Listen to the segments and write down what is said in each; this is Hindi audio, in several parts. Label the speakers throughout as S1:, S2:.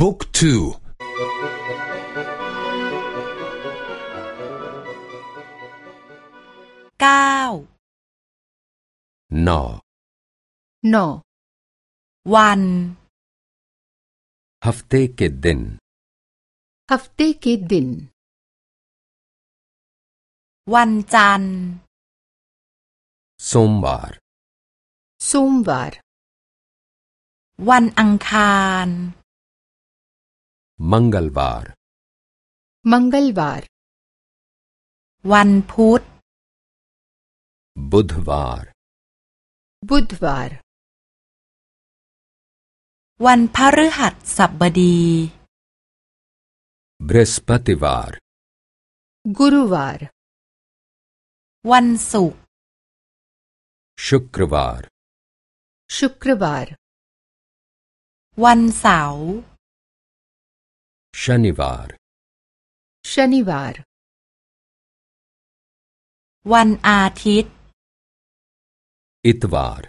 S1: บุ๊กทู
S2: เก้า
S1: นอ
S3: नौ
S2: วัน
S1: हफ्ते के दिन
S3: हफ्ते के दिन
S2: วันจันทร์
S1: सोमवार
S3: सोमवार
S2: วันอังคาร
S1: मंगलवार
S3: मंगलवार
S2: วันพุธ
S1: बुधवार
S3: बुधवार
S2: วันพฤหัสบดี
S1: बृहस्पतिवार
S3: गुरुवार
S2: วันศุกร์
S1: शुक्रवार
S3: शुक्रवार
S2: วันเสาร์
S1: शनिवार
S3: शनिवार
S2: วันอาทิตย์
S1: इतवार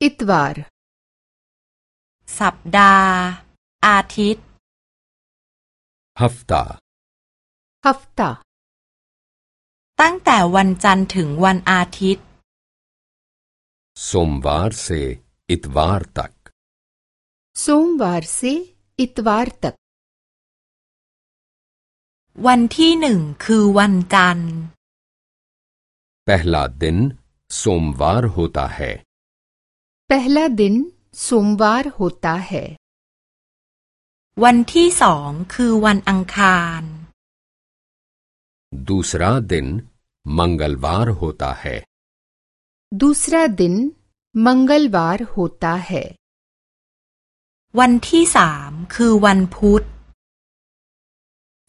S3: इतवार
S2: สัปดาห์ อาทิตย์
S1: हफ्ता
S3: हफ्ता
S2: ตั้งแต่วันจันทร์ถึงวันอาทิตย์
S1: सोमवार से इतवार तक
S3: सोमवार से इतवार तक
S2: วันที่หนึ่งคือวันจันทร์
S1: पहला दिन सोमवार होता है
S3: पहला दिन सोमवार होता है
S2: วันที่สองคือวันอังคาร
S1: दूसरा दिन मंगलवार होता है
S3: दूसरा दिन मंगलवार होता है
S2: วันที่สามคือวันพุธ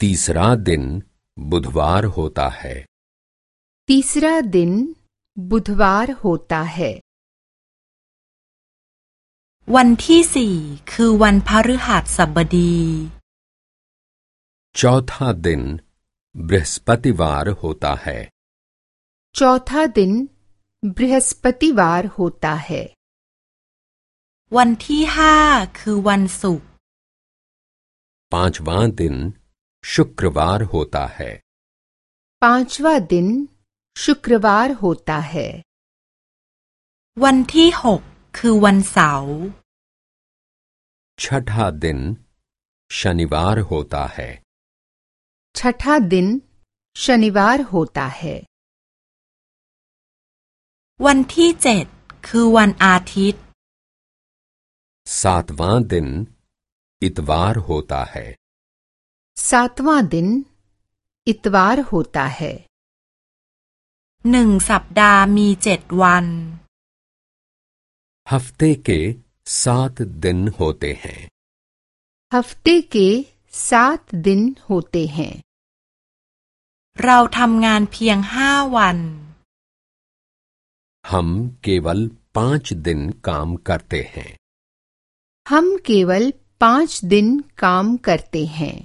S1: तीसरा दिन बुधवार होता है
S3: तीसरा दिन बुधवार होता है
S2: วันที่สี่คือวันพฤหัสบดี
S1: चौथा दिन बृहस्पतिवार होता है
S3: चौथा दिन बृहस्पतिवार होता है
S2: วันที่ห้าคือวันศุกร์
S1: पांचवा दिन शुक्रवार होता है
S3: पांचवा दिन शुक्रवार होता है
S2: วันที่หกคือวันเสาร์
S1: छठा दिन शनिवार होता है
S3: छठा दिन शनिवार होता है
S2: วันที่เจ็ดคือวันอาทิตย์
S1: सातवां दिन इतवार होता है
S3: सातवां दिन इतवार होता है
S2: หนึ่งสัปดาห์มีเจ็ดวัน
S1: हफ्ते के सात दिन होते हैं
S3: हफ्ते के सात दिन होते हैं
S2: เราทำงานเพียงห้าวัน
S1: हम केवल पांच दिन काम करते हैं
S3: हम केवल पांच दिन काम करते हैं